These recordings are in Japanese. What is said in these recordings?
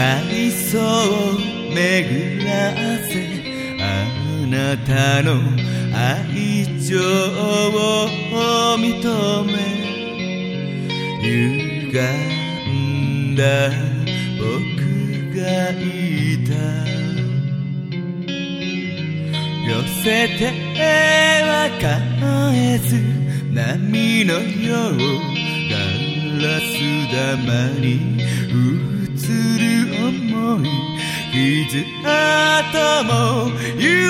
海藻を巡らせあなたの愛情を認め歪んだ僕がいた。寄せては返す波のようガラス玉に映る想いいつあっても夢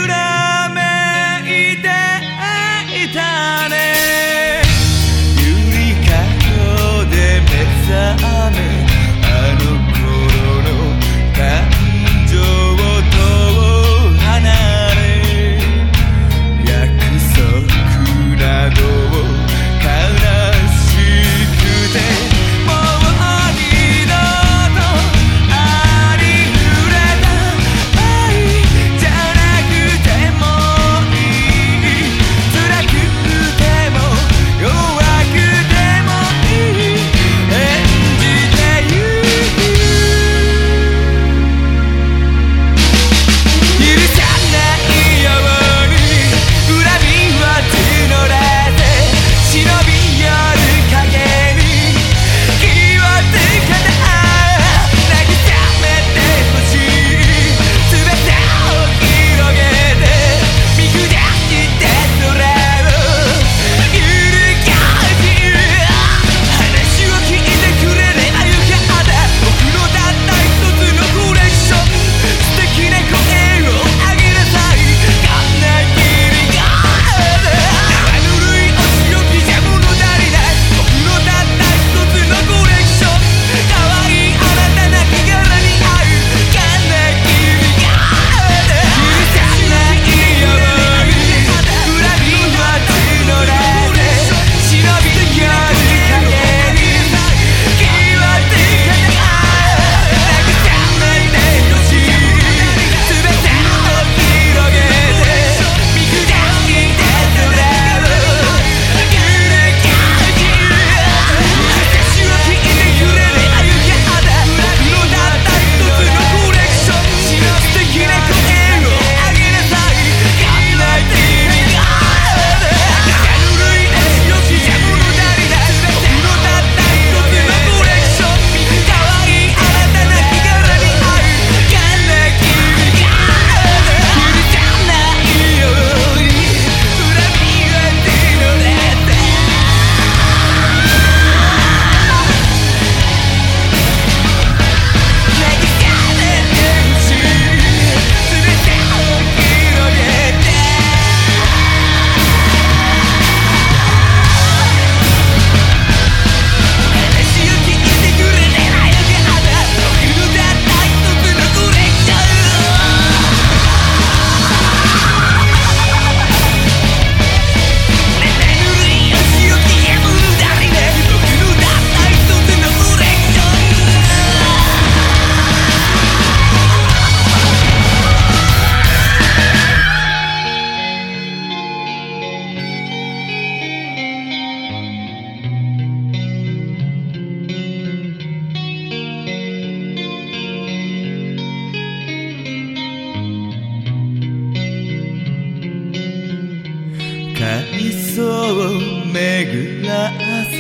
階層を巡らせ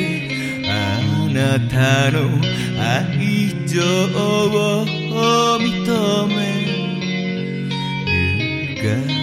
あなたの愛情を認める